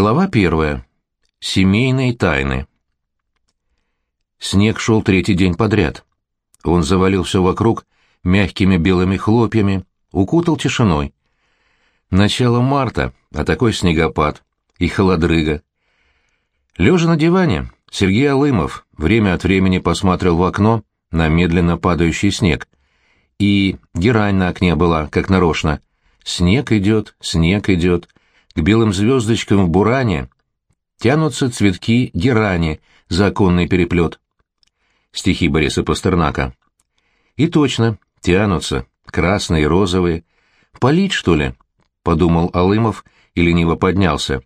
Глава первая. Семейные тайны. Снег шел третий день подряд. Он завалил все вокруг мягкими белыми хлопьями, укутал тишиной. Начало марта, а такой снегопад и холодрыга. Лежа на диване, Сергей Алымов время от времени посмотрел в окно на медленно падающий снег. И герань на окне была, как нарочно. Снег идет, снег идет. К белым звездочкам в буране тянутся цветки герани за оконный переплет. Стихи Бориса Пастернака. И точно, тянутся, красные, розовые. Полить, что ли? — подумал Алымов и лениво поднялся.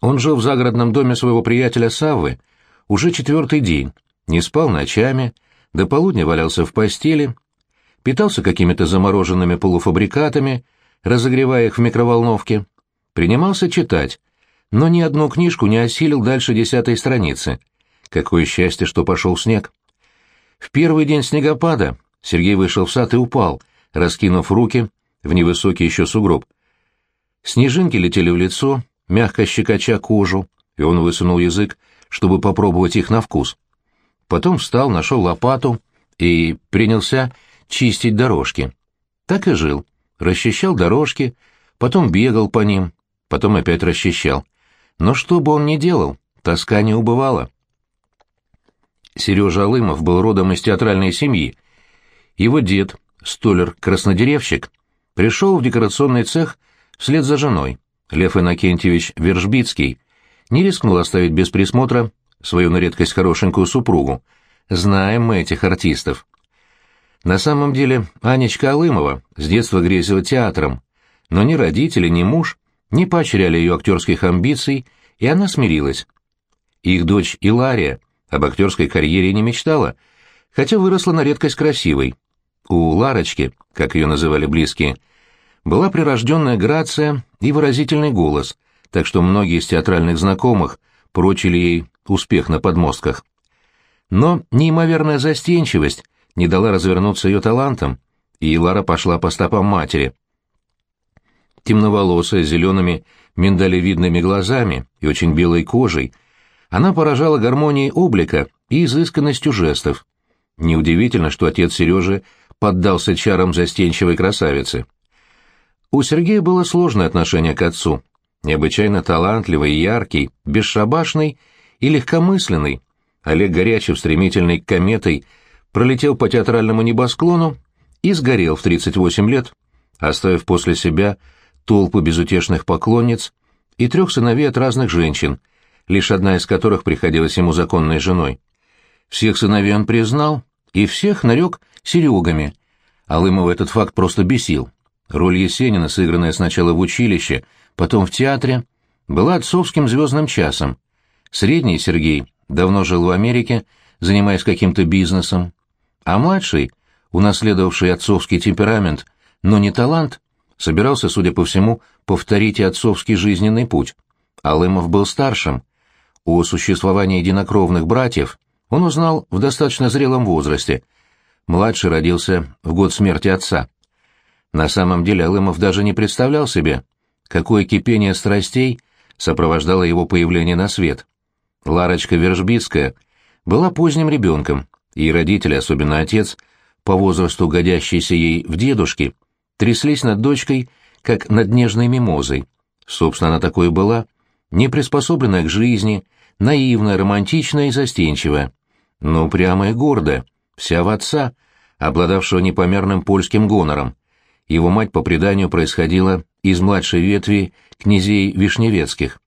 Он жил в загородном доме своего приятеля Саввы уже четвертый день, не спал ночами, до полудня валялся в постели, питался какими-то замороженными полуфабрикатами, разогревая их в микроволновке, принимался читать, но ни одну книжку не осилил дальше десятой страницы. Какое счастье, что пошел снег. В первый день снегопада Сергей вышел в сад и упал, раскинув руки в невысокий еще сугроб. Снежинки летели в лицо, мягко щекоча кожу, и он высунул язык, чтобы попробовать их на вкус. Потом встал, нашел лопату и принялся чистить дорожки. Так и жил. Расчищал дорожки, потом бегал по ним, потом опять расчищал. Но что бы он ни делал, тоска не убывала. Сережа Алымов был родом из театральной семьи. Его дед, столер-краснодеревщик, пришел в декорационный цех вслед за женой. Лев Иннокентьевич Вержбицкий не рискнул оставить без присмотра свою на редкость хорошенькую супругу. Знаем мы этих артистов. На самом деле Анечка Алымова с детства грезила театром, но ни родители, ни муж не поощряли ее актерских амбиций, и она смирилась. Их дочь Илария об актерской карьере не мечтала, хотя выросла на редкость красивой. У Ларочки, как ее называли близкие, была прирожденная грация и выразительный голос, так что многие из театральных знакомых прочили ей успех на подмостках. Но неимоверная застенчивость не дала развернуться ее талантам, и Лара пошла по стопам матери. Темноволосая, зелеными миндалевидными глазами и очень белой кожей, она поражала гармонией облика и изысканностью жестов. Неудивительно, что отец Сережи поддался чарам застенчивой красавицы. У Сергея было сложное отношение к отцу, необычайно талантливый, яркий, бесшабашный и легкомысленный. Олег Горячев, стремительной кометой, пролетел по театральному небосклону и сгорел в 38 лет, оставив после себя толпу безутешных поклонниц и трех сыновей от разных женщин, лишь одна из которых приходилась ему законной женой. Всех сыновей он признал и всех нарек Серегами. Алымова этот факт просто бесил. Роль Есенина, сыгранная сначала в училище, потом в театре, была отцовским звездным часом. Средний Сергей давно жил в Америке, занимаясь каким-то бизнесом, а младший, унаследовавший отцовский темперамент, но не талант, собирался, судя по всему, повторить и отцовский жизненный путь. Алымов был старшим. О существовании единокровных братьев он узнал в достаточно зрелом возрасте. Младший родился в год смерти отца. На самом деле Алымов даже не представлял себе, какое кипение страстей сопровождало его появление на свет. Ларочка Вержбицкая была поздним ребенком, и родители, особенно отец, по возрасту годящийся ей в дедушки, тряслись над дочкой, как над нежной мимозой. Собственно, она такой была, не приспособленная к жизни, наивная, романтичная и застенчивая, но упрямая и гордая, вся в отца, обладавшего непомерным польским гонором. Его мать, по преданию, происходила из младшей ветви князей Вишневецких.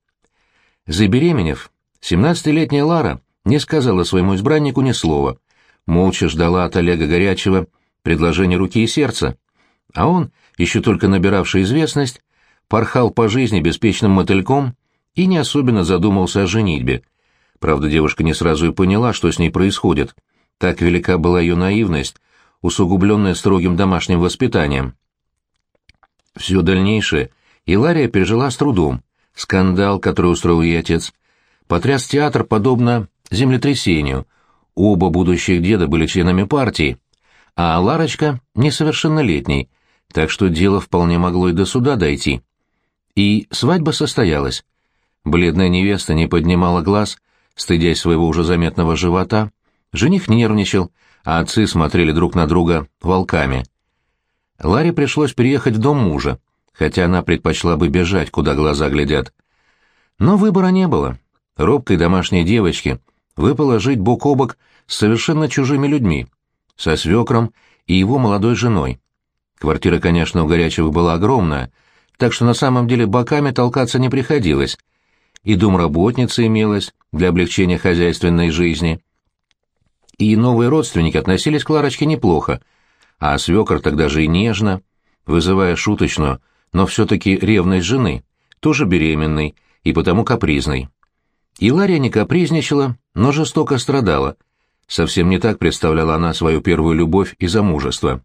Забеременев, семнадцатилетняя Лара не сказала своему избраннику ни слова, молча ждала от Олега Горячего предложения руки и сердца, а он, еще только набиравший известность, порхал по жизни беспечным мотыльком и не особенно задумался о женитьбе. Правда, девушка не сразу и поняла, что с ней происходит. Так велика была ее наивность, усугубленная строгим домашним воспитанием. Все дальнейшее Илария пережила с трудом. Скандал, который устроил ей отец, потряс театр подобно землетрясению. Оба будущих деда были членами партии, а Ларочка — несовершеннолетней, так что дело вполне могло и до суда дойти. И свадьба состоялась. Бледная невеста не поднимала глаз, стыдясь своего уже заметного живота. Жених нервничал, а отцы смотрели друг на друга волками. Ларе пришлось переехать в дом мужа, хотя она предпочла бы бежать, куда глаза глядят. Но выбора не было. Робкой домашней девочке выпало жить бок о бок с совершенно чужими людьми, со свекром и его молодой женой. Квартира, конечно, у Горячевых была огромная, так что на самом деле боками толкаться не приходилось. И домработница имелась для облегчения хозяйственной жизни. И новые родственники относились к Ларочке неплохо, а свекор тогда же и нежно, вызывая шуточную, но все-таки ревность жены, тоже беременной и потому капризной. И Лария не капризничала, но жестоко страдала. Совсем не так представляла она свою первую любовь и замужество.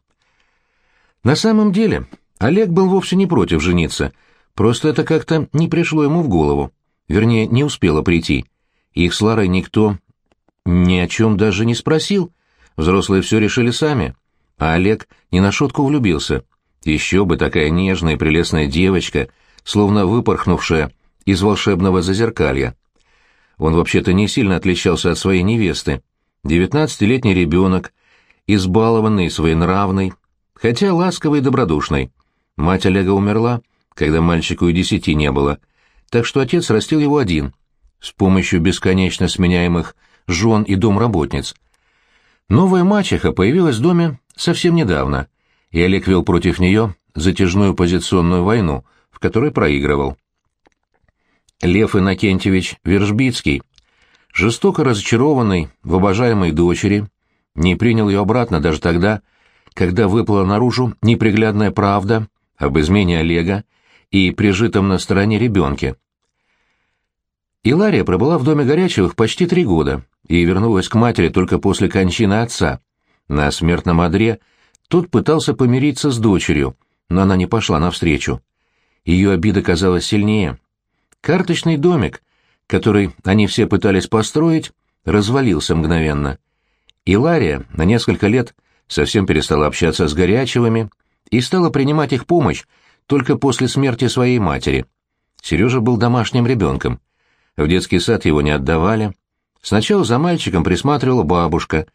На самом деле, Олег был вовсе не против жениться, просто это как-то не пришло ему в голову, вернее, не успело прийти. Их с Ларой никто ни о чем даже не спросил, взрослые все решили сами, а Олег не на шутку влюбился. Еще бы такая нежная и прелестная девочка, словно выпорхнувшая из волшебного зазеркалья. Он вообще-то не сильно отличался от своей невесты. Девятнадцатилетний ребенок, избалованный своенравный, хотя ласковый и добродушный. Мать Олега умерла, когда мальчику и десяти не было, так что отец растил его один, с помощью бесконечно сменяемых жен и домработниц. Новая мачеха появилась в доме совсем недавно, и Олег вел против нее затяжную позиционную войну, в которой проигрывал. Лев Иннокентьевич Вержбицкий, жестоко разочарованный в обожаемой дочери, не принял ее обратно даже тогда, когда выплыла наружу неприглядная правда об измене Олега и прижитом на стороне ребенке. Илария пробыла в доме Горячевых почти три года и вернулась к матери только после кончины отца. На смертном одре тот пытался помириться с дочерью, но она не пошла навстречу. Ее обида казалась сильнее. Карточный домик, который они все пытались построить, развалился мгновенно. Илария на несколько лет совсем перестала общаться с Горячевыми и стала принимать их помощь только после смерти своей матери. Сережа был домашним ребенком. В детский сад его не отдавали. Сначала за мальчиком присматривала бабушка,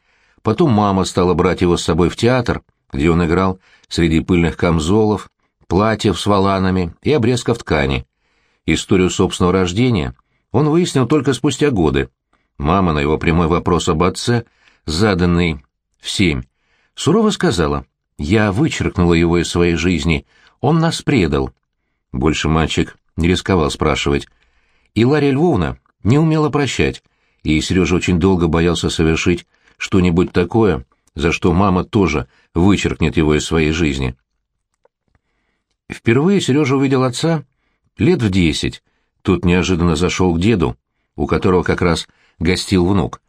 потом мама стала брать его с собой в театр, где он играл среди пыльных камзолов, платьев с воланами и обрезков ткани. Историю собственного рождения он выяснил только спустя годы. Мама на его прямой вопрос об отце, заданный в семь, сурово сказала, «Я вычеркнула его из своей жизни, он нас предал». Больше мальчик не рисковал спрашивать. И Лария Львовна не умела прощать, и Сережа очень долго боялся совершить что-нибудь такое, за что мама тоже вычеркнет его из своей жизни. Впервые Сережа увидел отца лет в десять. Тут неожиданно зашел к деду, у которого как раз гостил внук.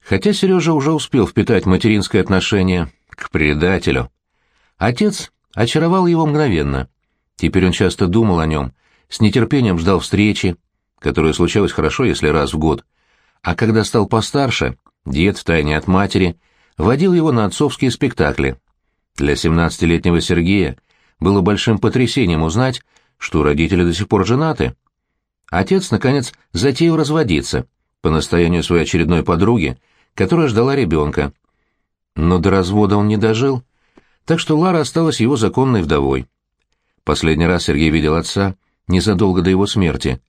Хотя Сережа уже успел впитать материнское отношение к предателю. Отец очаровал его мгновенно. Теперь он часто думал о нем, с нетерпением ждал встречи, которая случалась хорошо, если раз в год. А когда стал постарше, дед, втайне от матери, водил его на отцовские спектакли. Для семнадцатилетнего Сергея было большим потрясением узнать, что родители до сих пор женаты. Отец, наконец, затеял разводиться, по настоянию своей очередной подруги, которая ждала ребенка. Но до развода он не дожил, так что Лара осталась его законной вдовой. Последний раз Сергей видел отца незадолго до его смерти.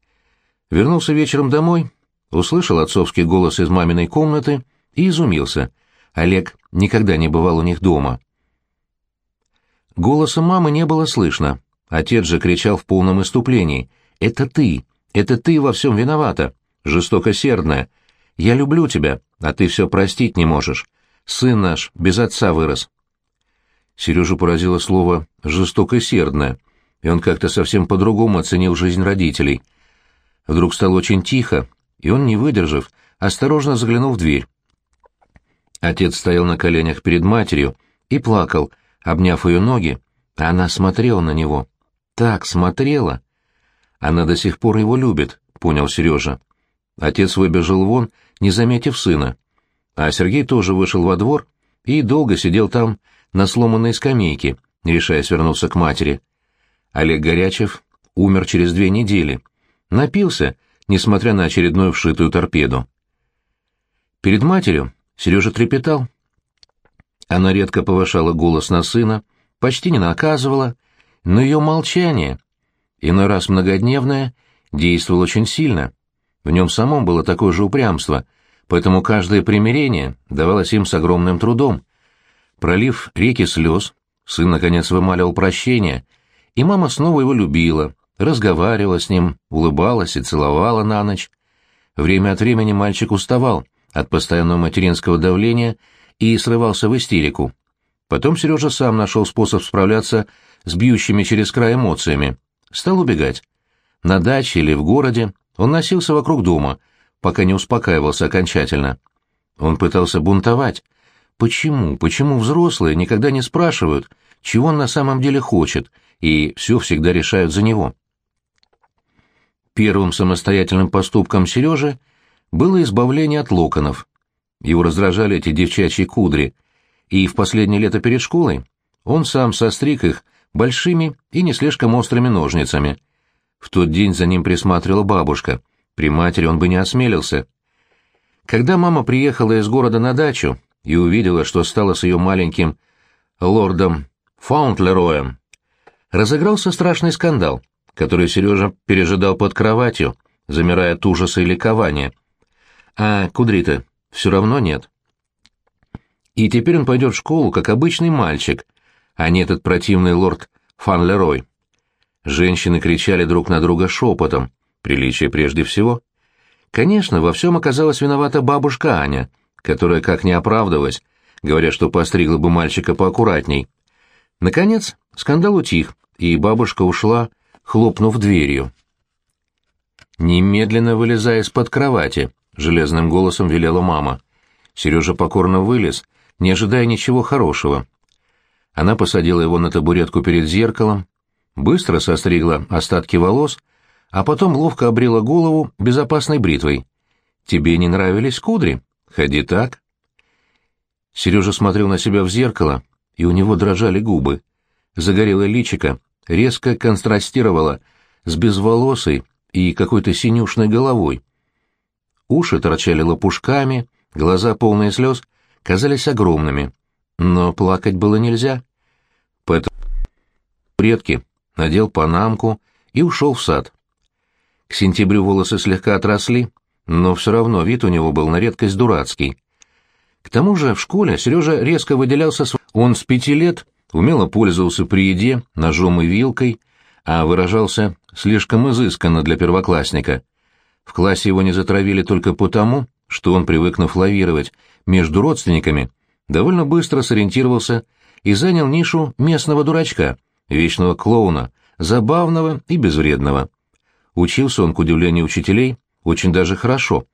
Вернулся вечером домой, услышал отцовский голос из маминой комнаты и изумился. Олег никогда не бывал у них дома. Голоса мамы не было слышно. Отец же кричал в полном иступлении. «Это ты! Это ты во всем виновата! Жестокосердная! Я люблю тебя, а ты все простить не можешь. Сын наш без отца вырос». Сережу поразило слово «жестокосердная», и он как-то совсем по-другому оценил жизнь родителей. Вдруг стало очень тихо, и он, не выдержав, осторожно заглянул в дверь. Отец стоял на коленях перед матерью и плакал, обняв ее ноги, а она смотрела на него так смотрела. Она до сих пор его любит, понял Сережа. Отец выбежал вон, не заметив сына. А Сергей тоже вышел во двор и долго сидел там на сломанной скамейке, решаясь вернуться к матери. Олег Горячев умер через две недели. Напился, несмотря на очередную вшитую торпеду. Перед матерью Сережа трепетал. Она редко повышала голос на сына, почти не наказывала, но ее молчание, иной раз многодневное, действовало очень сильно. В нем самом было такое же упрямство, поэтому каждое примирение давалось им с огромным трудом. Пролив реки слез, сын, наконец, вымаливал прощение, и мама снова его любила, разговаривала с ним, улыбалась и целовала на ночь. Время от времени мальчик уставал от постоянного материнского давления и срывался в истерику. Потом Сережа сам нашел способ справляться с бьющими через край эмоциями. Стал убегать. На даче или в городе он носился вокруг дома, пока не успокаивался окончательно. Он пытался бунтовать. Почему, почему взрослые никогда не спрашивают, чего он на самом деле хочет, и все всегда решают за него? Первым самостоятельным поступком Сережи было избавление от локонов. Его раздражали эти девчачьи кудри, и в последнее лето перед школой он сам состриг их большими и не слишком острыми ножницами. В тот день за ним присматривала бабушка, при матери он бы не осмелился. Когда мама приехала из города на дачу и увидела, что стало с ее маленьким лордом Фаунтлероем, разыгрался страшный скандал, который Сережа пережидал под кроватью, замирая от ужаса и ликования. А кудри-то все равно нет. И теперь он пойдет в школу, как обычный мальчик, а не этот противный лорд Фанлерой. Женщины кричали друг на друга шепотом, приличие прежде всего. Конечно, во всем оказалась виновата бабушка Аня, которая как не оправдывалась, говоря, что постригла бы мальчика поаккуратней. Наконец, скандал утих, и бабушка ушла, хлопнув дверью. «Немедленно вылезай из-под кровати», — железным голосом велела мама. Сережа покорно вылез, не ожидая ничего хорошего. Она посадила его на табуретку перед зеркалом, быстро состригла остатки волос, а потом ловко обрела голову безопасной бритвой. «Тебе не нравились кудри? Ходи так». Сережа смотрел на себя в зеркало, и у него дрожали губы. Загорелое личико резко контрастировало с безволосой и какой-то синюшной головой. Уши торчали лопушками, глаза, полные слез, казались огромными, но плакать было нельзя. Поэтому предки надел панамку и ушел в сад. К сентябрю волосы слегка отросли, но все равно вид у него был на редкость дурацкий. К тому же в школе Сережа резко выделялся, он с пяти лет умело пользовался при еде ножом и вилкой, а выражался слишком изысканно для первоклассника. В классе его не затравили только потому, что он, привыкнув лавировать между родственниками, довольно быстро сориентировался и занял нишу местного дурачка, вечного клоуна, забавного и безвредного. Учился он, к удивлению учителей, очень даже хорошо,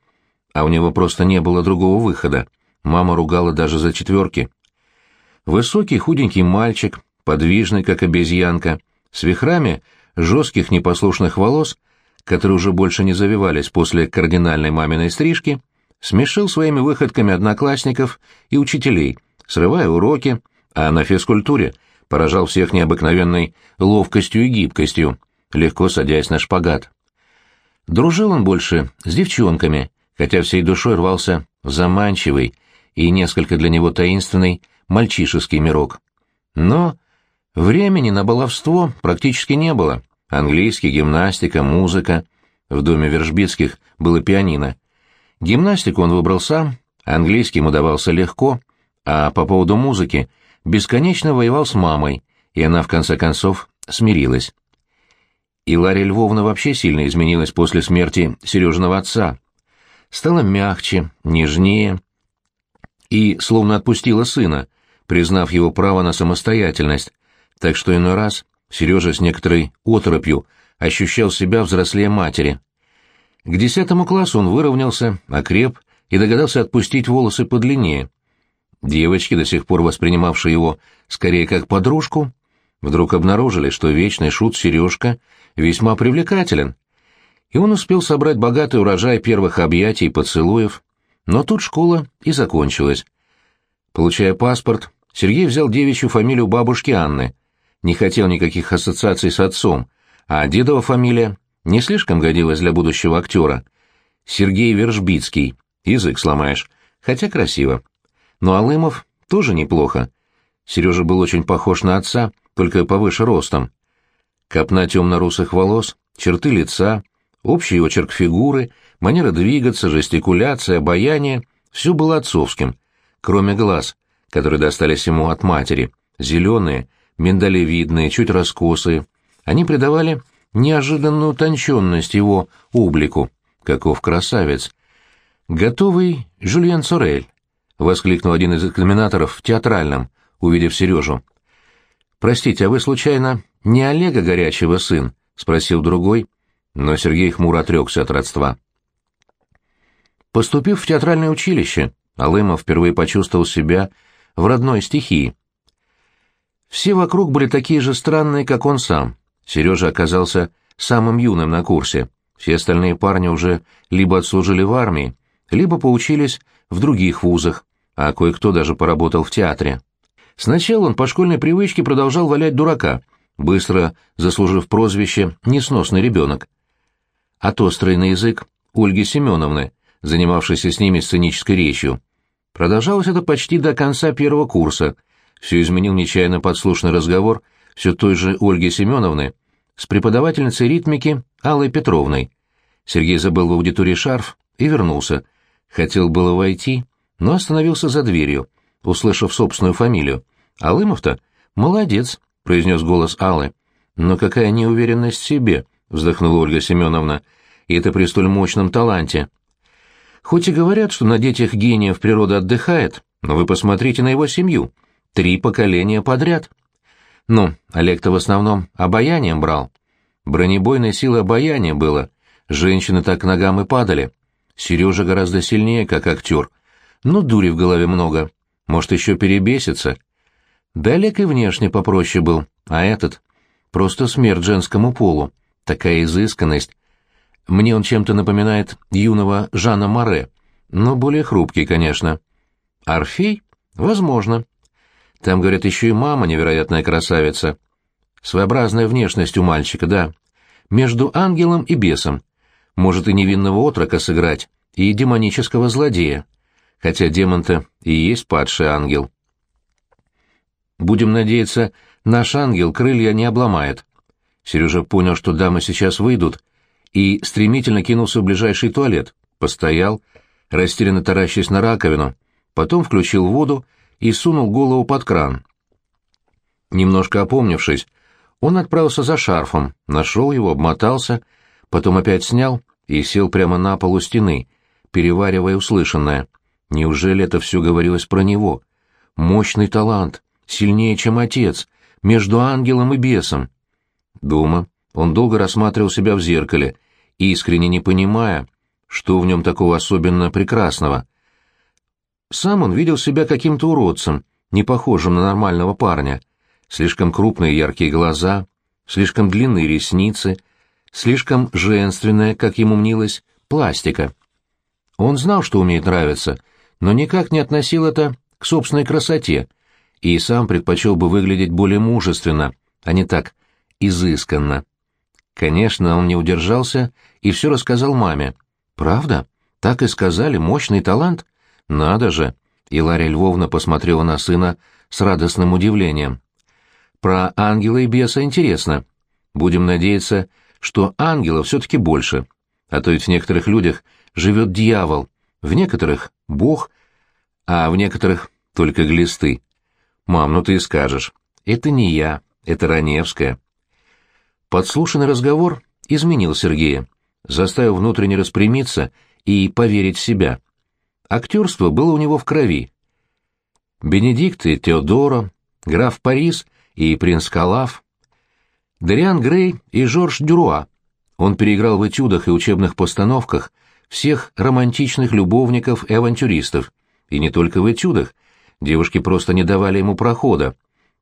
а у него просто не было другого выхода. Мама ругала даже за четверки. Высокий худенький мальчик, подвижный, как обезьянка, с вихрами жестких непослушных волос, которые уже больше не завивались после кардинальной маминой стрижки, смешил своими выходками одноклассников и учителей, срывая уроки, а на физкультуре поражал всех необыкновенной ловкостью и гибкостью, легко садясь на шпагат. Дружил он больше с девчонками, хотя всей душой рвался в заманчивый и несколько для него таинственный мальчишеский мирок. Но времени на баловство практически не было. Английский, гимнастика, музыка. В доме Вержбицких было пианино. Гимнастику он выбрал сам, английский ему давался легко, а по поводу музыки бесконечно воевал с мамой, и она в конце концов смирилась. И Лария Львовна вообще сильно изменилась после смерти Сережиного отца. Стала мягче, нежнее и словно отпустила сына, признав его право на самостоятельность, так что иной раз Сережа с некоторой оторопью ощущал себя взрослее матери. К десятому классу он выровнялся, окреп и догадался отпустить волосы подлиннее. Девочки, до сих пор воспринимавшие его скорее как подружку, вдруг обнаружили, что вечный шут Сережка весьма привлекателен. И он успел собрать богатый урожай первых объятий и поцелуев. Но тут школа и закончилась. Получая паспорт, Сергей взял девичью фамилию бабушки Анны. Не хотел никаких ассоциаций с отцом, А дедова фамилия не слишком годилась для будущего актера. Сергей Вержбицкий. Язык сломаешь. Хотя красиво. Но Алымов тоже неплохо. Сережа был очень похож на отца, только повыше ростом. Копна темно-русых волос, черты лица, общий очерк фигуры, манера двигаться, жестикуляция, обаяние — все было отцовским, кроме глаз, которые достались ему от матери, зеленые, миндалевидные, чуть раскосые. Они придавали неожиданную утонченность его облику. Каков красавец! «Готовый Жюльен Сорель!» — воскликнул один из экзаменаторов в театральном, увидев Сережу. «Простите, а вы, случайно, не Олега Горячего сын?» — спросил другой, но Сергей хмуро отрекся от родства. Поступив в театральное училище, Алымов впервые почувствовал себя в родной стихии. Все вокруг были такие же странные, как он сам. Сережа оказался самым юным на курсе. Все остальные парни уже либо отслужили в армии, либо поучились в других вузах, а кое-кто даже поработал в театре. Сначала он по школьной привычке продолжал валять дурака, быстро заслужив прозвище «несносный ребенок». От острый на язык Ольги Семеновны, занимавшейся с ними сценической речью. Продолжалось это почти до конца первого курса. Все изменил нечаянно подслушанный разговор все той же Ольги Семеновны с преподавательницей ритмики Аллой Петровной. Сергей забыл в аудитории шарф и вернулся. Хотел было войти, но остановился за дверью, услышав собственную фамилию. «Алымов-то? Молодец», — произнес голос Аллы. «Но какая неуверенность в себе», — вздохнула Ольга Семеновна. «И это при столь мощном таланте». «Хоть и говорят, что на детях гениев природа отдыхает, но вы посмотрите на его семью. Три поколения подряд». «Ну, Олег-то в основном обаянием брал. Бронебойной силы обаяния было. Женщины так к ногам и падали. Сережа гораздо сильнее, как актер. Но дури в голове много. Может, еще перебесится». Да Олег и внешне попроще был, а этот — просто смерть женскому полу. Такая изысканность. Мне он чем-то напоминает юного Жана Море, но более хрупкий, конечно. Орфей? Возможно. Там, говорят, еще и мама невероятная красавица. Своеобразная внешность у мальчика, да. Между ангелом и бесом. Может и невинного отрока сыграть, и демонического злодея. Хотя демон-то и есть падший ангел. Будем надеяться, наш ангел крылья не обломает. Сережа понял, что дамы сейчас выйдут, и стремительно кинулся в ближайший туалет, постоял, растерянно таращясь на раковину, потом включил воду и сунул голову под кран. Немножко опомнившись, он отправился за шарфом, нашел его, обмотался, потом опять снял и сел прямо на полу стены, переваривая услышанное. Неужели это все говорилось про него? Мощный талант, сильнее, чем отец, между ангелом и бесом. Дома он долго рассматривал себя в зеркале, искренне не понимая, что в нем такого особенно прекрасного. Сам он видел себя каким-то уродцем, не похожим на нормального парня. Слишком крупные яркие глаза, слишком длинные ресницы, слишком женственная, как ему мнилось, пластика. Он знал, что умеет нравиться, но никак не относил это к собственной красоте — и сам предпочел бы выглядеть более мужественно, а не так изысканно. Конечно, он не удержался и все рассказал маме. «Правда? Так и сказали, мощный талант? Надо же!» И Львовна посмотрела на сына с радостным удивлением. «Про ангела и беса интересно. Будем надеяться, что ангелов все-таки больше. А то ведь в некоторых людях живет дьявол, в некоторых — бог, а в некоторых — только глисты. «Мам, ну ты и скажешь. Это не я, это Раневская». Подслушанный разговор изменил Сергея, заставил внутренне распрямиться и поверить в себя. Актерство было у него в крови. Бенедикт и Теодоро, граф Парис и принц Калаф, Дариан Грей и Жорж Дюруа. Он переиграл в этюдах и учебных постановках всех романтичных любовников и авантюристов, и не только в этюдах, Девушки просто не давали ему прохода,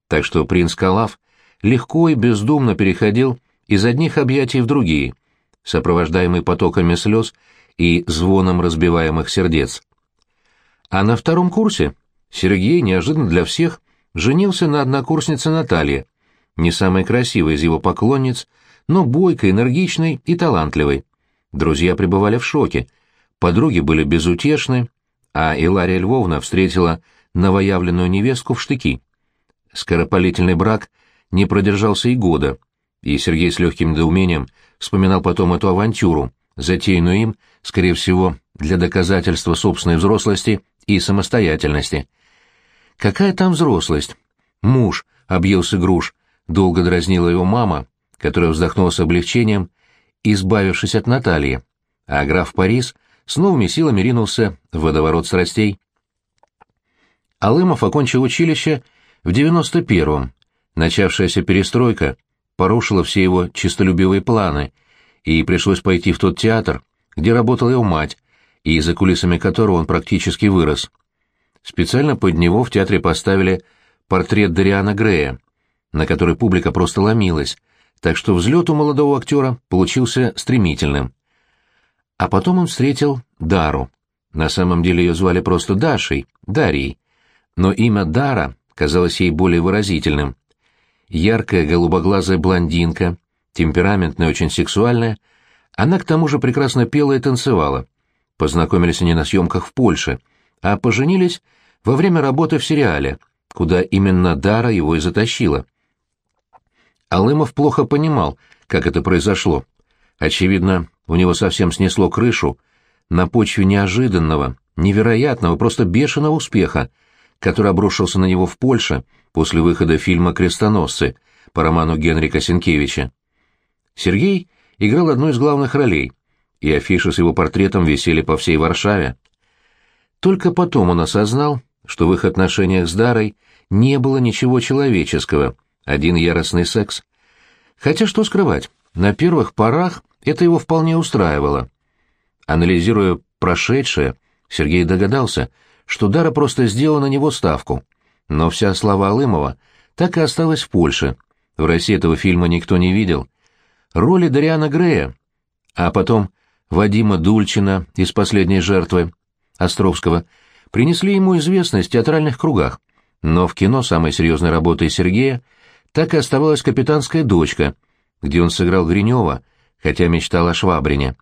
так что принц Калав легко и бездумно переходил из одних объятий в другие, сопровождаемый потоками слез и звоном разбиваемых сердец. А на втором курсе Сергей, неожиданно для всех, женился на однокурснице Наталье, не самой красивой из его поклонниц, но бойкой, энергичной и талантливой. Друзья пребывали в шоке, подруги были безутешны, а Илария Львовна встретила новоявленную невестку в штыки. Скоропалительный брак не продержался и года, и Сергей с легким недоумением вспоминал потом эту авантюру, затеянную им, скорее всего, для доказательства собственной взрослости и самостоятельности. Какая там взрослость? Муж объелся груш, долго дразнила его мама, которая вздохнула с облегчением, избавившись от Натальи, а граф Парис с новыми силами ринулся в водоворот страстей. Алымов окончил училище в 91-м. Начавшаяся перестройка порушила все его чистолюбивые планы, и пришлось пойти в тот театр, где работала его мать, и за кулисами которого он практически вырос. Специально под него в театре поставили портрет Дариана Грея, на который публика просто ломилась, так что взлет у молодого актера получился стремительным. А потом он встретил Дару. На самом деле ее звали просто Дашей, Дарьей. Но имя Дара казалось ей более выразительным. Яркая голубоглазая блондинка, темпераментная, очень сексуальная, она к тому же прекрасно пела и танцевала. Познакомились они на съемках в Польше, а поженились во время работы в сериале, куда именно Дара его и затащила. Алымов плохо понимал, как это произошло. Очевидно, у него совсем снесло крышу на почве неожиданного, невероятного, просто бешеного успеха, который обрушился на него в Польше после выхода фильма «Крестоносцы» по роману Генрика Сенкевича. Сергей играл одну из главных ролей, и афиши с его портретом висели по всей Варшаве. Только потом он осознал, что в их отношениях с Дарой не было ничего человеческого — один яростный секс. Хотя что скрывать, на первых порах это его вполне устраивало. Анализируя прошедшее, Сергей догадался, что Дара просто сделала на него ставку. Но вся слава Алымова так и осталась в Польше. В России этого фильма никто не видел. Роли Дариана Грея, а потом Вадима Дульчина из «Последней жертвы» Островского принесли ему известность в театральных кругах. Но в кино самой серьезной работой Сергея — так и оставалась капитанская дочка, где он сыграл Гринева, хотя мечтал о Швабрине.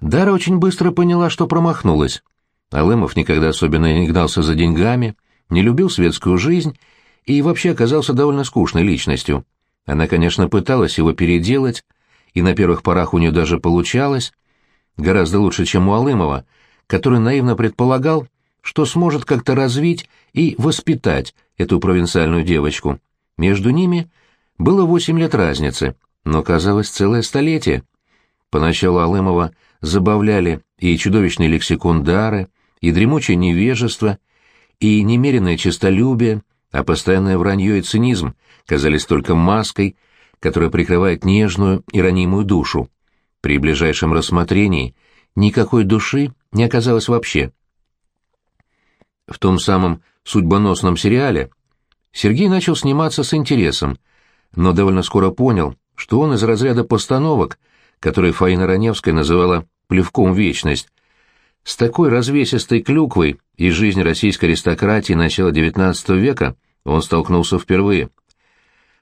Дара очень быстро поняла, что промахнулась. Алымов никогда особенно не гнался за деньгами, не любил светскую жизнь и вообще оказался довольно скучной личностью. Она, конечно, пыталась его переделать, и на первых порах у нее даже получалось, гораздо лучше, чем у Алымова, который наивно предполагал, что сможет как-то развить и воспитать эту провинциальную девочку. Между ними было восемь лет разницы, но казалось целое столетие. Поначалу Алымова забавляли и чудовищный лексикон дары, и дремучее невежество, и немеренное честолюбие, а постоянное вранье и цинизм казались только маской, которая прикрывает нежную и ранимую душу. При ближайшем рассмотрении никакой души не оказалось вообще. В том самом судьбоносном сериале Сергей начал сниматься с интересом, но довольно скоро понял, что он из разряда постановок, которые Фаина Раневская называла «плевком в вечность». С такой развесистой клюквой из жизни российской аристократии начала XIX века он столкнулся впервые.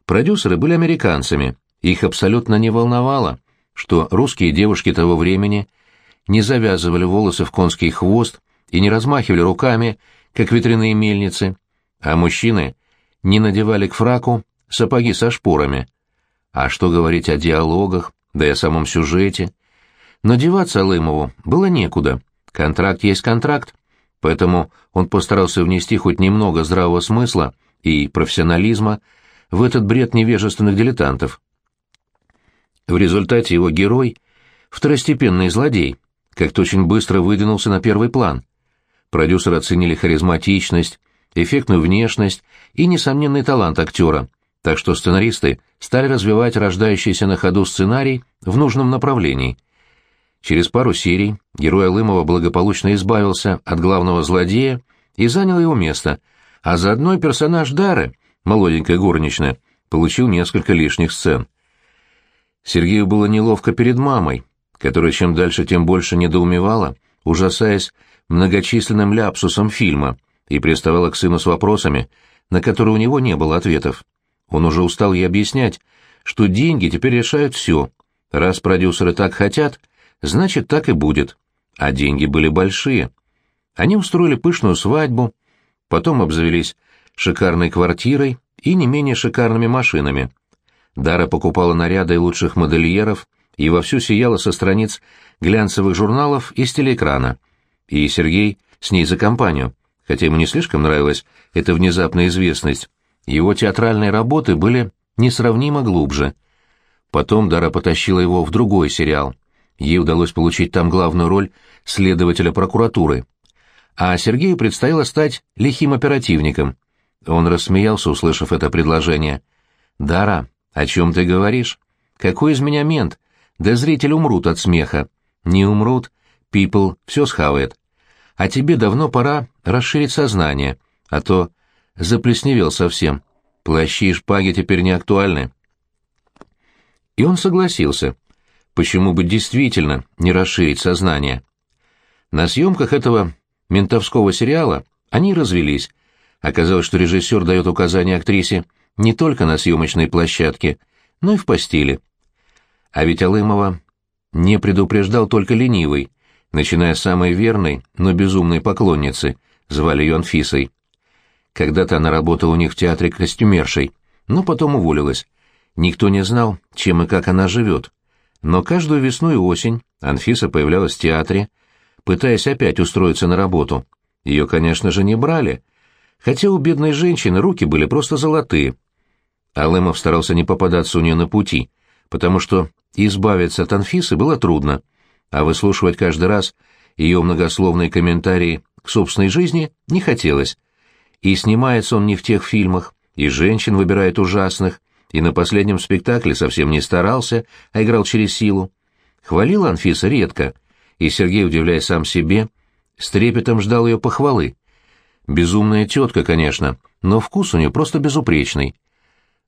Продюсеры были американцами, их абсолютно не волновало, что русские девушки того времени не завязывали волосы в конский хвост и не размахивали руками, как ветряные мельницы, а мужчины не надевали к фраку сапоги со шпорами. А что говорить о диалогах, да и о самом сюжете? Но деваться Алымову было некуда. Контракт есть контракт. Поэтому он постарался внести хоть немного здравого смысла и профессионализма в этот бред невежественных дилетантов. В результате его герой — второстепенный злодей, как-то очень быстро выдвинулся на первый план. Продюсеры оценили харизматичность, эффектную внешность и несомненный талант актера, так что сценаристы стали развивать рождающийся на ходу сценарий в нужном направлении. Через пару серий герой Алымова благополучно избавился от главного злодея и занял его место, а заодно и персонаж Дары, молоденькая горничная, получил несколько лишних сцен. Сергею было неловко перед мамой, которая чем дальше, тем больше недоумевала, ужасаясь многочисленным ляпсусом фильма — и приставала к сыну с вопросами, на которые у него не было ответов. Он уже устал ей объяснять, что деньги теперь решают все. Раз продюсеры так хотят, значит, так и будет. А деньги были большие. Они устроили пышную свадьбу, потом обзавелись шикарной квартирой и не менее шикарными машинами. Дара покупала наряды лучших модельеров и вовсю сияла со страниц глянцевых журналов и с телеэкрана. И Сергей с ней за компанию, хотя ему не слишком нравилась эта внезапная известность. Его театральные работы были несравнимо глубже. Потом Дара потащила его в другой сериал. Ей удалось получить там главную роль следователя прокуратуры. А Сергею предстояло стать лихим оперативником. Он рассмеялся, услышав это предложение. «Дара, о чем ты говоришь? Какой из меня мент? Да зрители умрут от смеха. Не умрут, Пипл все схавает. А тебе давно пора расширить сознание, а то заплесневел совсем. Плащи и шпаги теперь не актуальны. И он согласился. Почему бы действительно не расширить сознание? На съемках этого ментовского сериала они развелись. Оказалось, что режиссер дает указания актрисе не только на съемочной площадке, но и в постели. А ведь Алымова не предупреждал только ленивый, начиная с самой верной, но безумной поклонницы, звали ее Анфисой. Когда-то она работала у них в театре костюмершей, но потом уволилась. Никто не знал, чем и как она живет. Но каждую весну и осень Анфиса появлялась в театре, пытаясь опять устроиться на работу. Ее, конечно же, не брали, хотя у бедной женщины руки были просто золотые. Алымов старался не попадаться у нее на пути, потому что избавиться от Анфисы было трудно, а выслушивать каждый раз ее многословные комментарии к собственной жизни не хотелось. И снимается он не в тех фильмах, и женщин выбирает ужасных, и на последнем спектакле совсем не старался, а играл через силу. Хвалила Анфиса редко, и Сергей, удивляясь сам себе, с трепетом ждал ее похвалы. Безумная тетка, конечно, но вкус у нее просто безупречный.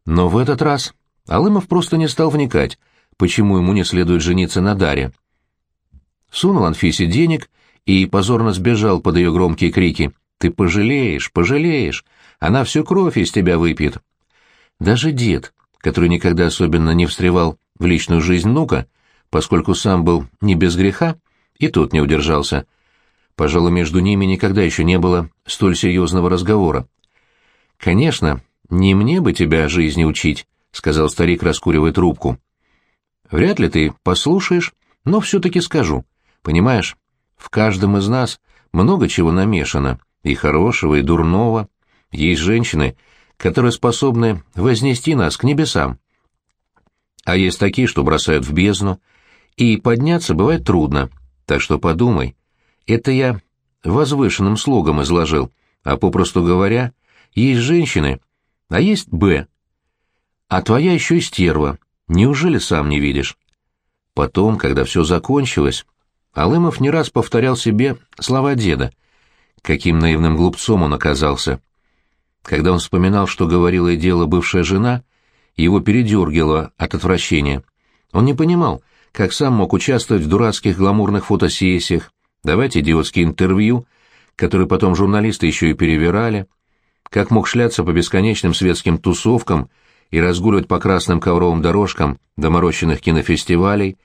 Но в этот раз Алымов просто не стал вникать, почему ему не следует жениться на Даре. Сунул Анфисе денег и позорно сбежал под ее громкие крики. «Ты пожалеешь, пожалеешь! Она всю кровь из тебя выпьет!» Даже дед, который никогда особенно не встревал в личную жизнь внука, поскольку сам был не без греха, и тот не удержался. Пожалуй, между ними никогда еще не было столь серьезного разговора. «Конечно, не мне бы тебя жизни учить», — сказал старик, раскуривая трубку. «Вряд ли ты послушаешь, но все-таки скажу. Понимаешь, в каждом из нас много чего намешано, и хорошего, и дурного. Есть женщины, которые способны вознести нас к небесам. А есть такие, что бросают в бездну, и подняться бывает трудно, так что подумай. Это я возвышенным слогом изложил, а попросту говоря, есть женщины, а есть Б. А твоя еще и стерва, неужели сам не видишь? Потом, когда все закончилось, Алымов не раз повторял себе слова деда. Каким наивным глупцом он оказался. Когда он вспоминал, что говорила и делала бывшая жена, его передергивало от отвращения. Он не понимал, как сам мог участвовать в дурацких гламурных фотосессиях, давать идиотские интервью, которые потом журналисты еще и перевирали, как мог шляться по бесконечным светским тусовкам и разгуливать по красным ковровым дорожкам доморощенных кинофестивалей,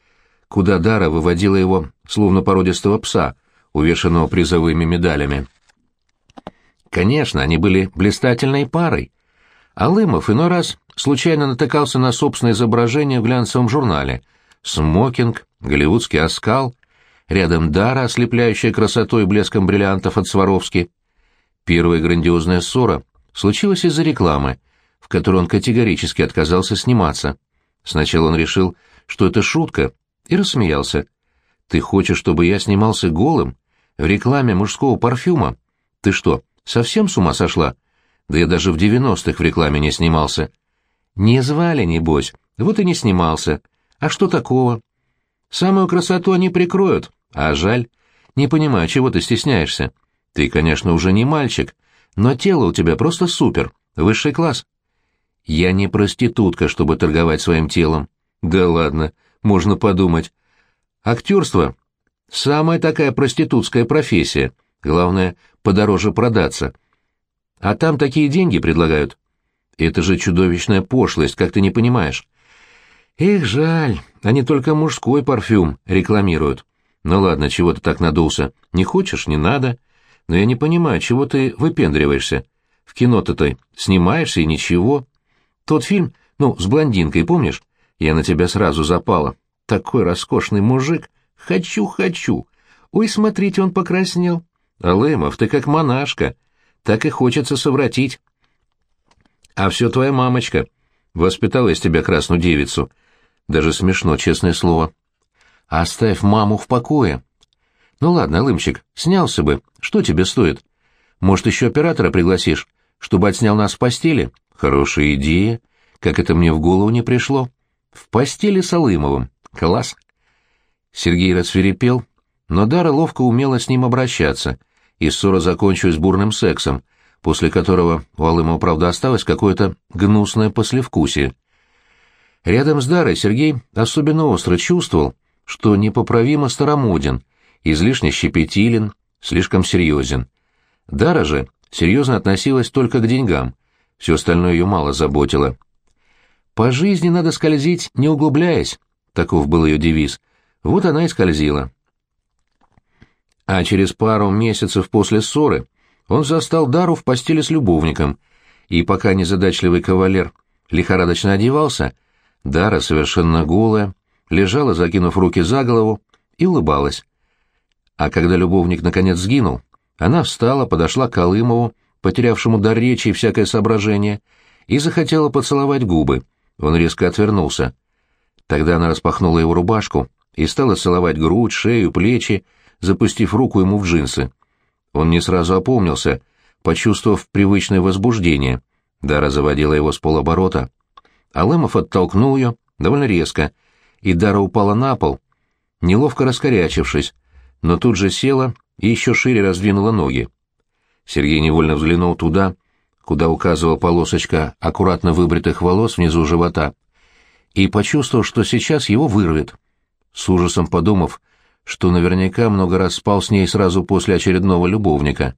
куда Дара выводила его, словно породистого пса, увешанного призовыми медалями. Конечно, они были блистательной парой. Алымов иной раз случайно натыкался на собственное изображение в глянцевом журнале. Смокинг, голливудский оскал, рядом Дара, ослепляющая красотой и блеском бриллиантов от Сваровски. Первая грандиозная ссора случилась из-за рекламы, в которой он категорически отказался сниматься. Сначала он решил, что это шутка, и рассмеялся. «Ты хочешь, чтобы я снимался голым? В рекламе мужского парфюма? Ты что, совсем с ума сошла? Да я даже в девяностых в рекламе не снимался». «Не звали, небось, вот и не снимался. А что такого?» «Самую красоту они прикроют, а жаль. Не понимаю, чего ты стесняешься. Ты, конечно, уже не мальчик, но тело у тебя просто супер, высший класс». «Я не проститутка, чтобы торговать своим телом». «Да ладно, можно подумать. Актерство — самая такая проститутская профессия. Главное, подороже продаться. А там такие деньги предлагают. Это же чудовищная пошлость, как ты не понимаешь. Эх, жаль, они только мужской парфюм рекламируют. Ну ладно, чего ты так надулся? Не хочешь, не надо. Но я не понимаю, чего ты выпендриваешься. В кино-то ты снимаешься и ничего. Тот фильм, ну, с блондинкой, помнишь? Я на тебя сразу запала. Такой роскошный мужик. Хочу, хочу. Ой, смотрите, он покраснел. Алымов, ты как монашка. Так и хочется совратить. А все твоя мамочка. Воспитала из тебя красную девицу. Даже смешно, честное слово. Оставь маму в покое. Ну ладно, Алымчик, снялся бы. Что тебе стоит? Может, еще оператора пригласишь, чтобы отснял нас в постели? Хорошая идея. Как это мне в голову не пришло. В постели с Алымовым. Класс. Сергей рассверепел, но Дара ловко умела с ним обращаться, и ссора закончилась бурным сексом, после которого у Алымова, правда, осталось какое-то гнусное послевкусие. Рядом с Дарой Сергей особенно остро чувствовал, что непоправимо старомоден, излишне щепетилен, слишком серьезен. Дара же серьезно относилась только к деньгам, все остальное ее мало заботило. «По жизни надо скользить, не углубляясь», — таков был ее девиз. Вот она и скользила. А через пару месяцев после ссоры он застал Дару в постели с любовником, и пока незадачливый кавалер лихорадочно одевался, Дара, совершенно голая, лежала, закинув руки за голову, и улыбалась. А когда любовник наконец сгинул, она встала, подошла к Алымову, потерявшему дар речи и всякое соображение, и захотела поцеловать губы. Он резко отвернулся. Тогда она распахнула его рубашку и стала целовать грудь, шею, плечи, запустив руку ему в джинсы. Он не сразу опомнился, почувствовав привычное возбуждение. Дара заводила его с полоборота. Алымов оттолкнул ее довольно резко, и Дара упала на пол, неловко раскорячившись, но тут же села и еще шире раздвинула ноги. Сергей невольно взглянул туда, куда указывала полосочка аккуратно выбритых волос внизу живота, и почувствовал, что сейчас его вырвет. С ужасом подумав, что наверняка много раз спал с ней сразу после очередного любовника.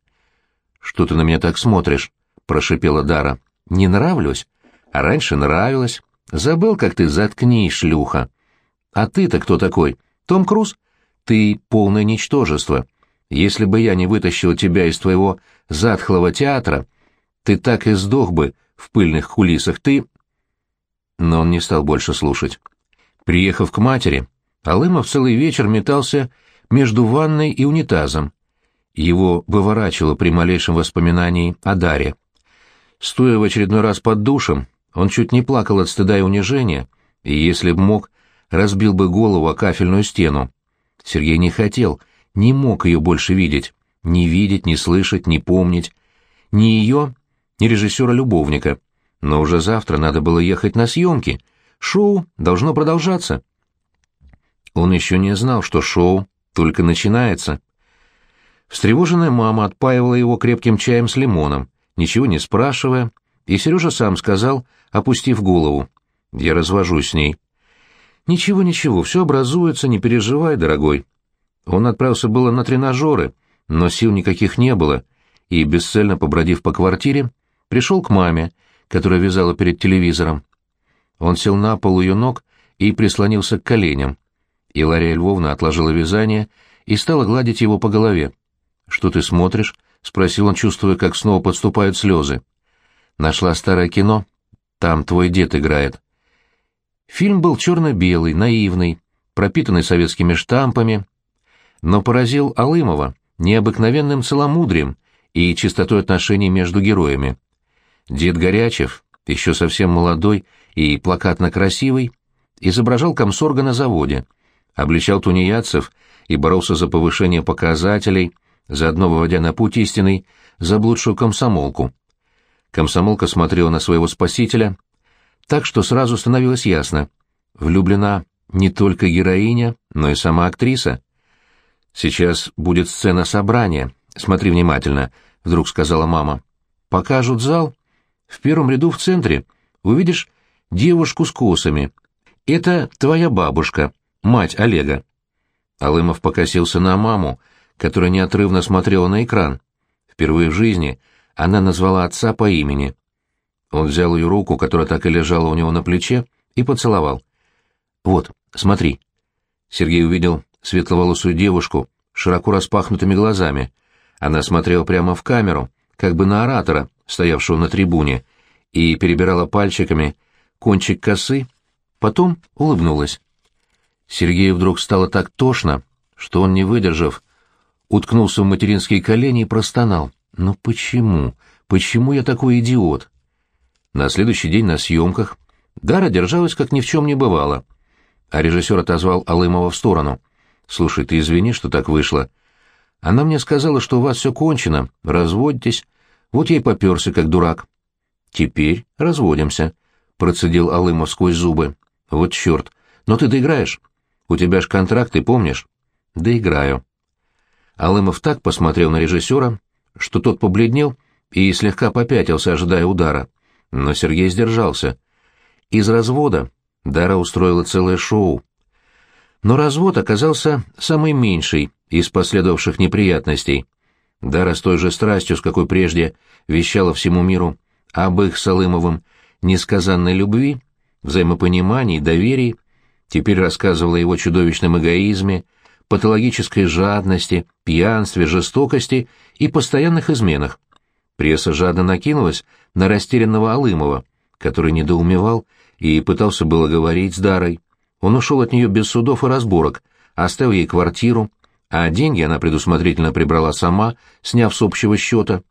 «Что ты на меня так смотришь?» — прошипела Дара. «Не нравлюсь? А раньше нравилось. Забыл, как ты заткнись, шлюха. А ты-то кто такой? Том Круз? Ты полное ничтожество. Если бы я не вытащил тебя из твоего затхлого театра, ты так и сдох бы в пыльных кулисах. Ты...» Но он не стал больше слушать. Приехав к матери, Алымов целый вечер метался между ванной и унитазом. Его выворачивало при малейшем воспоминании о Даре. Стоя в очередной раз под душем, он чуть не плакал от стыда и унижения, и, если б мог, разбил бы голову о кафельную стену. Сергей не хотел, не мог ее больше видеть, не видеть, не слышать, не помнить. Ни ее, ни режиссера-любовника. Но уже завтра надо было ехать на съемки. Шоу должно продолжаться. Он еще не знал, что шоу только начинается. Встревоженная мама отпаивала его крепким чаем с лимоном, ничего не спрашивая, и Сережа сам сказал, опустив голову. «Я развожусь с ней». «Ничего, ничего, все образуется, не переживай, дорогой». Он отправился было на тренажеры, но сил никаких не было, и, бесцельно побродив по квартире, пришел к маме, которая вязала перед телевизором. Он сел на пол ее ног и прислонился к коленям и Лария Львовна отложила вязание и стала гладить его по голове. «Что ты смотришь?» — спросил он, чувствуя, как снова подступают слезы. «Нашла старое кино. Там твой дед играет». Фильм был черно-белый, наивный, пропитанный советскими штампами, но поразил Алымова необыкновенным целомудрием и чистотой отношений между героями. Дед Горячев, еще совсем молодой и плакатно красивый, изображал комсорга на заводе — обличал тунеядцев и боролся за повышение показателей, заодно выводя на путь истинный заблудшую комсомолку. Комсомолка смотрела на своего спасителя так, что сразу становилось ясно — влюблена не только героиня, но и сама актриса. «Сейчас будет сцена собрания. Смотри внимательно», — вдруг сказала мама. «Покажут зал. В первом ряду в центре увидишь девушку с косами. Это твоя бабушка мать Олега. Алымов покосился на маму, которая неотрывно смотрела на экран. Впервые в жизни она назвала отца по имени. Он взял ее руку, которая так и лежала у него на плече, и поцеловал. Вот, смотри». Сергей увидел светловолосую девушку широко распахнутыми глазами. Она смотрела прямо в камеру, как бы на оратора, стоявшего на трибуне, и перебирала пальчиками кончик косы, потом улыбнулась. Сергею вдруг стало так тошно, что он, не выдержав, уткнулся в материнские колени и простонал. «Ну почему? Почему я такой идиот?» На следующий день на съемках Дара держалась, как ни в чем не бывало. А режиссер отозвал Алымова в сторону. «Слушай, ты извини, что так вышло. Она мне сказала, что у вас все кончено, разводитесь. Вот я и поперся, как дурак». «Теперь разводимся», — процедил Алымов сквозь зубы. «Вот черт! Но ты доиграешь. У тебя ж контракт, ты помнишь?» «Доиграю». Алымов так посмотрел на режиссера, что тот побледнел и слегка попятился, ожидая удара. Но Сергей сдержался. Из развода Дара устроила целое шоу. Но развод оказался самый меньший из последовавших неприятностей. Дара с той же страстью, с какой прежде вещала всему миру об их с Алымовым несказанной любви, взаимопонимании, доверии, теперь рассказывала его чудовищном эгоизме, патологической жадности, пьянстве, жестокости и постоянных изменах. Пресса жадно накинулась на растерянного Алымова, который недоумевал и пытался было говорить с Дарой. Он ушел от нее без судов и разборок, оставил ей квартиру, а деньги она предусмотрительно прибрала сама, сняв с общего счета.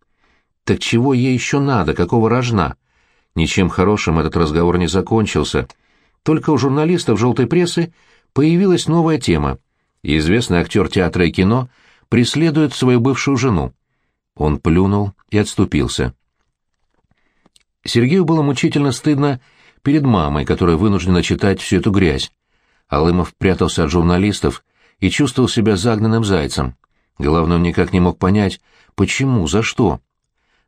Так чего ей еще надо, какого рожна? Ничем хорошим этот разговор не закончился. Только у журналистов желтой прессы появилась новая тема. Известный актер театра и кино преследует свою бывшую жену. Он плюнул и отступился. Сергею было мучительно стыдно перед мамой, которая вынуждена читать всю эту грязь. Алымов прятался от журналистов и чувствовал себя загнанным зайцем. Главное, он никак не мог понять, почему, за что.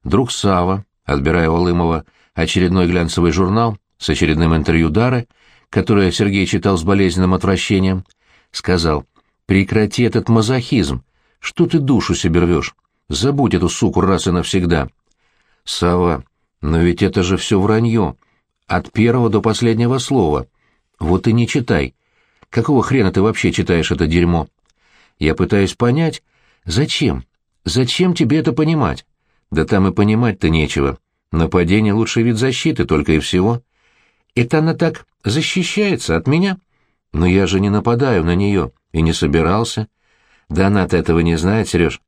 Друг Сава, отбирая у Алымова очередной глянцевый журнал с очередным интервью Дары, которое Сергей читал с болезненным отвращением, сказал, «Прекрати этот мазохизм. Что ты душу себе рвешь? Забудь эту суку раз и навсегда». Сава, но ведь это же все вранье. От первого до последнего слова. Вот и не читай. Какого хрена ты вообще читаешь это дерьмо? Я пытаюсь понять, зачем? Зачем тебе это понимать? Да там и понимать-то нечего. Нападение — лучший вид защиты, только и всего. Это она так защищается от меня? Но я же не нападаю на нее и не собирался. Да она-то этого не знает, Сереж.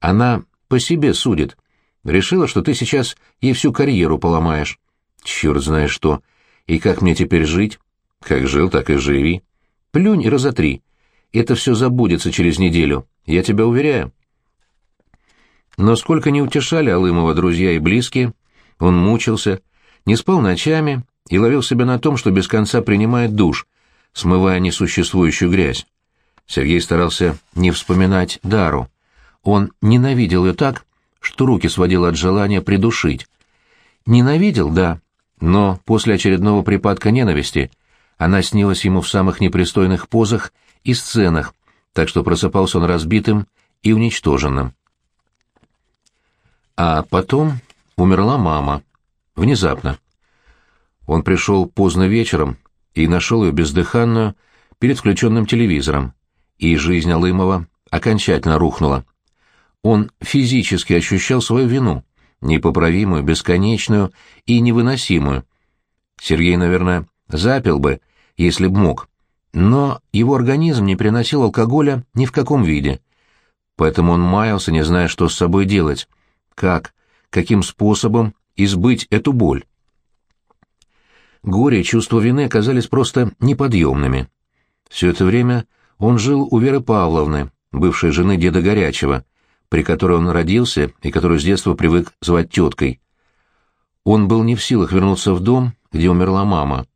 Она по себе судит. Решила, что ты сейчас ей всю карьеру поломаешь. Черт знает что. И как мне теперь жить? Как жил, так и живи. Плюнь и разотри. Это все забудется через неделю, я тебя уверяю. Но сколько не утешали Алымова друзья и близкие, он мучился, не спал ночами и ловил себя на том, что без конца принимает душ, смывая несуществующую грязь. Сергей старался не вспоминать Дару. Он ненавидел ее так, что руки сводил от желания придушить. Ненавидел, да, но после очередного припадка ненависти она снилась ему в самых непристойных позах и сценах, так что просыпался он разбитым и уничтоженным. А потом умерла мама. Внезапно. Он пришел поздно вечером и нашел ее бездыханную перед включенным телевизором, и жизнь Алымова окончательно рухнула. Он физически ощущал свою вину — непоправимую, бесконечную и невыносимую. Сергей, наверное, запил бы, если б мог, но его организм не приносил алкоголя ни в каком виде. Поэтому он маялся, не зная, что с собой делать. Как, каким способом избыть эту боль? Горе и чувство вины оказались просто неподъемными. Все это время он жил у Веры Павловны, бывшей жены деда Горячего, при которой он родился и которую с детства привык звать теткой. Он был не в силах вернуться в дом, где умерла мама.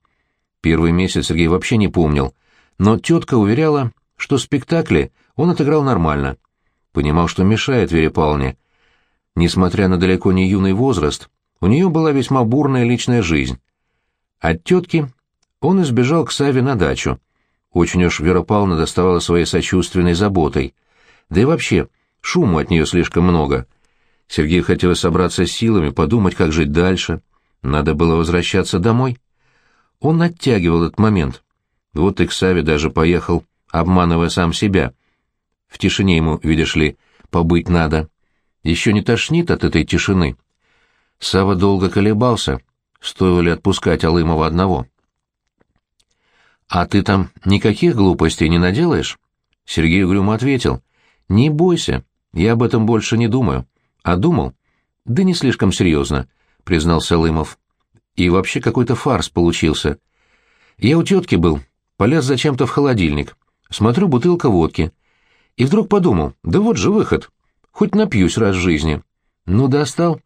Первый месяц Сергей вообще не помнил, но тетка уверяла, что спектакли он отыграл нормально. Понимал, что мешает Вере Павловне. Несмотря на далеко не юный возраст, у нее была весьма бурная личная жизнь. От тетки он избежал к Саве на дачу. Очень уж Вера Павловна доставала своей сочувственной заботой. Да и вообще, Шуму от нее слишком много. Сергею хотелось собраться с силами, подумать, как жить дальше. Надо было возвращаться домой. Он оттягивал этот момент. Вот и к Саве даже поехал, обманывая сам себя. В тишине ему, видишь ли, побыть надо. Еще не тошнит от этой тишины. Сава долго колебался, стоило ли отпускать Алымова одного. «А ты там никаких глупостей не наделаешь?» Сергей угрюмо ответил. «Не бойся, я об этом больше не думаю. А думал?» «Да не слишком серьезно», — признался Лымов. «И вообще какой-то фарс получился. Я у тетки был, полез зачем-то в холодильник. Смотрю, бутылка водки. И вдруг подумал, да вот же выход. Хоть напьюсь раз в жизни. Ну, достал.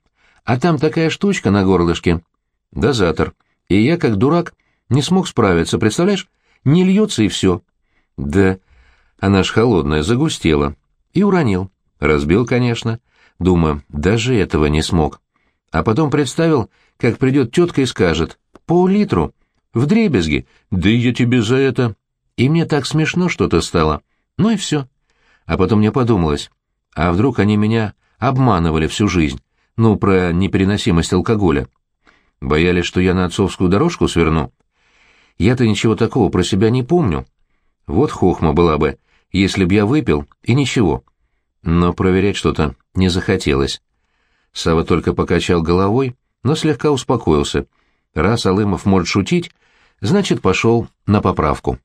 А там такая штучка на горлышке. Дозатор. И я, как дурак, не смог справиться, представляешь? Не льется и все. Да, она ж холодная, загустела. И уронил. Разбил, конечно. Думаю, даже этого не смог. А потом представил, как придет тетка и скажет «Пол-литру». Дребезги. Да я тебе за это. И мне так смешно что-то стало. Ну и все. А потом мне подумалось, а вдруг они меня обманывали всю жизнь? Ну, про непереносимость алкоголя. Боялись, что я на отцовскую дорожку сверну? Я-то ничего такого про себя не помню. Вот хохма была бы, если б я выпил, и ничего. Но проверять что-то не захотелось. Сава только покачал головой, но слегка успокоился. Раз Алымов может шутить, значит, пошел на поправку.